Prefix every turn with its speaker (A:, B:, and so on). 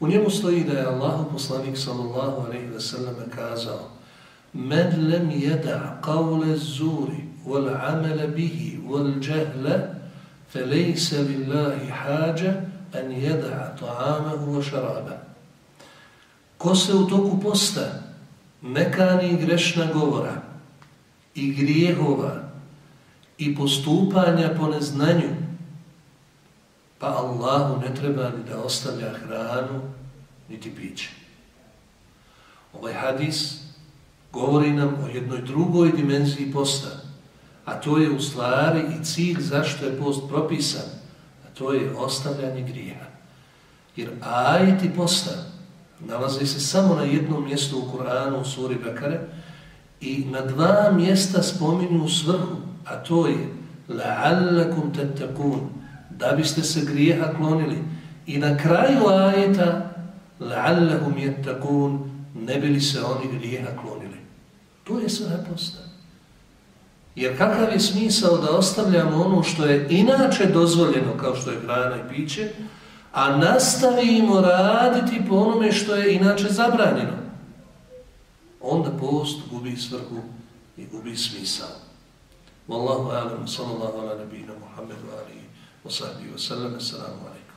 A: U njemu stoji da je Allah poslanik sallallahu alaihi wa sallam kazao Men lem jeda qavle zuri wal amele bihi wal jahle fe lejse lillahi hađa an jeda ta'amahu wa šarabahu ko se u toku posta nekani grešna govora i grijehova i postupanja po neznanju, pa Allahu ne treba ni da ostavlja hranu niti piće. Ovaj hadis govori nam o jednoj drugoj dimenziji posta, a to je u stvari i cilj zašto je post propisan, a to je ostavljanje grijeha. Jer ajeti posta nalazi se samo na jednom mjestu u Kur'anu, u suri Bekare, i na dva mjesta spominju svrhu, a to je la'allakum tattakun, da biste se grijeha klonili. I na kraju ajeta la'allahum yattaqun ne bili se oni grijeha klonili. To je sve posta. Jer kakav je smisao da ostavljamo ono što je inače dozvoljeno, kao što je hrana i piće, a nastavimo raditi po onome što je inače zabranjeno, onda post gubi svrhu i gubi smisao. Wallahu alam, sallallahu ala nabina, Muhammedu alihi, وصحبه وسلم. السلام عليكم.